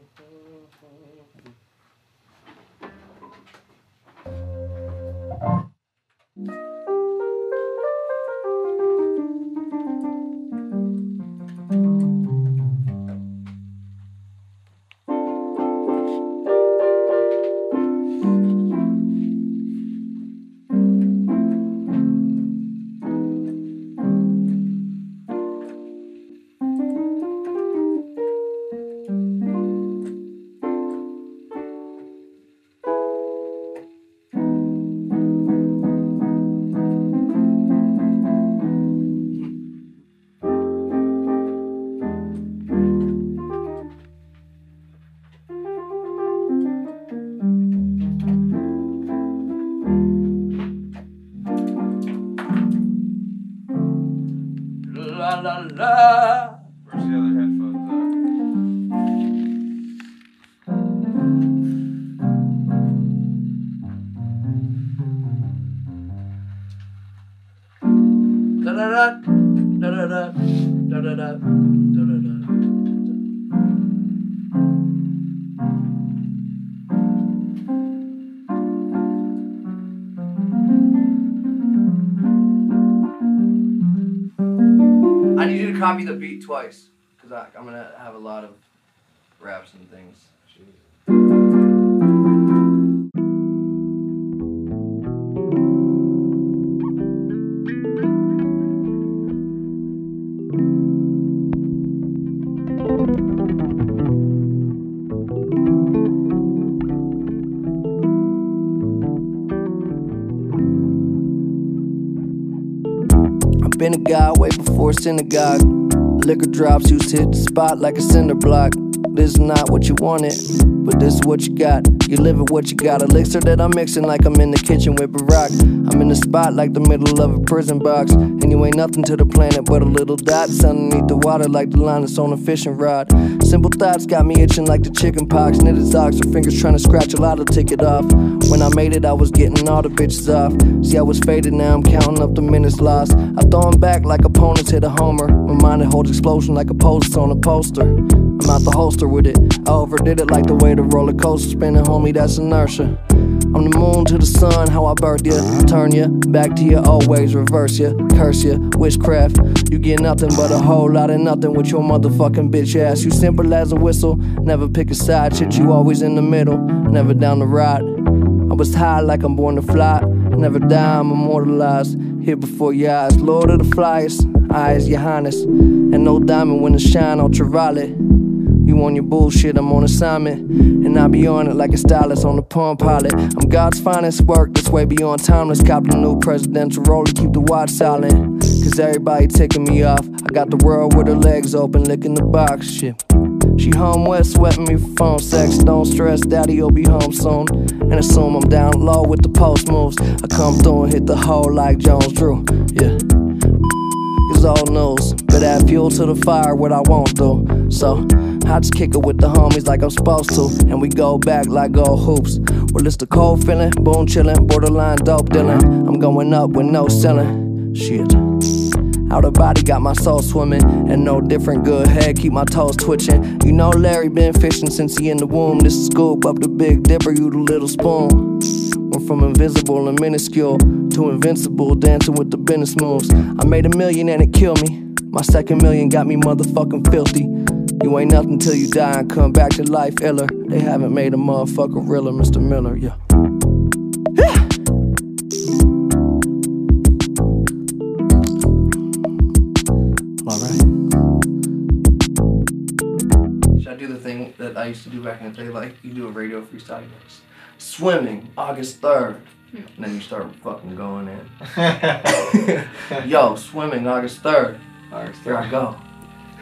Thank you. Where's the other headphones da da. Da da da. Da da da. Da da da. Copy the beat twice, cause I, I'm gonna have a lot of raps and things. Been a guy way before synagogue. Liquor drops used to hit the spot like a cinder block. This is not what you wanted, but this is what you got. You live with what you got. Elixir that I'm mixing like I'm in the kitchen with Barack. I'm in the spot like the middle of a prison box. And you ain't nothing to the planet but a little dot. Underneath the water like the line that's on a fishing rod. Simple thoughts got me itching like the chicken pox. Knitted socks, her fingers trying to scratch a lot lotto ticket off. When I made it, I was getting all the bitches off. See, I was faded, now I'm counting up the minutes lost. I throw 'em back like opponents hit a homer. My mind it holds explosion like a post on a poster. I'm out the holster with it. I overdid it like the way the roller coaster spinning, homie. That's inertia. I'm the moon to the sun, how I birth ya, turn ya back to your always reverse ya, curse ya, witchcraft. You get nothing but a whole lot of nothing with your motherfucking bitch ass. You simple as a whistle, never pick a side, shit. You always in the middle, never down the ride. I was high like I'm born to fly, never die, I'm immortalized. Here before your eyes, Lord of the flies, eyes, your highness, and no diamond when it shine ultraviolet. You on your bullshit, I'm on assignment. And I be on it like a stylist on the palm pilot. I'm God's finest work, this way beyond timeless. Cop the new presidential role to keep the watch silent. Cause everybody taking me off. I got the world with her legs open, licking the box. Shit. She home west, sweating me for phone sex. Don't stress, daddy'll be home soon. And assume I'm down low with the post moves. I come through and hit the hole like Jones Drew. Yeah. Is all news, but add fuel to the fire, what I won't do. So, I just kick it with the homies like I'm supposed to. And we go back like old hoops. Well, it's the cold feeling, boom chillin', borderline dope dealing. I'm going up with no ceiling. Shit. Out of body, got my soul swimming. And no different, good head, keep my toes twitching. You know, Larry been fishing since he in the womb. This is scoop up the big dipper, you the little spoon. Went from invisible and minuscule to invincible, dancing with the business moves. I made a million and it killed me. My second million got me motherfucking filthy. You ain't nothing till you die and come back to life iller. They haven't made a motherfucker realer, Mr. Miller, yeah. Alright. Should I do the thing that I used to do back in the day? Like, you do a radio freestyle, you go, swimming, August 3rd. Hmm. And then you start fucking going in. Yo, swimming, August 3rd. August 3rd. Here I go.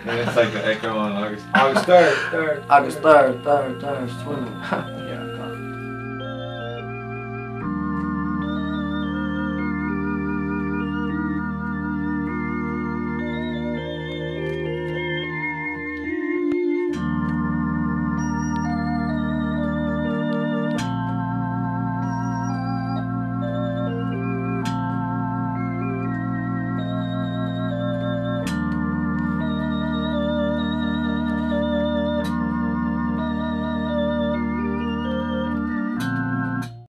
Yeah, it's like the echo on August. August 3rd, 3rd. August 3rd, 3rd, 3rd, swimming. yeah.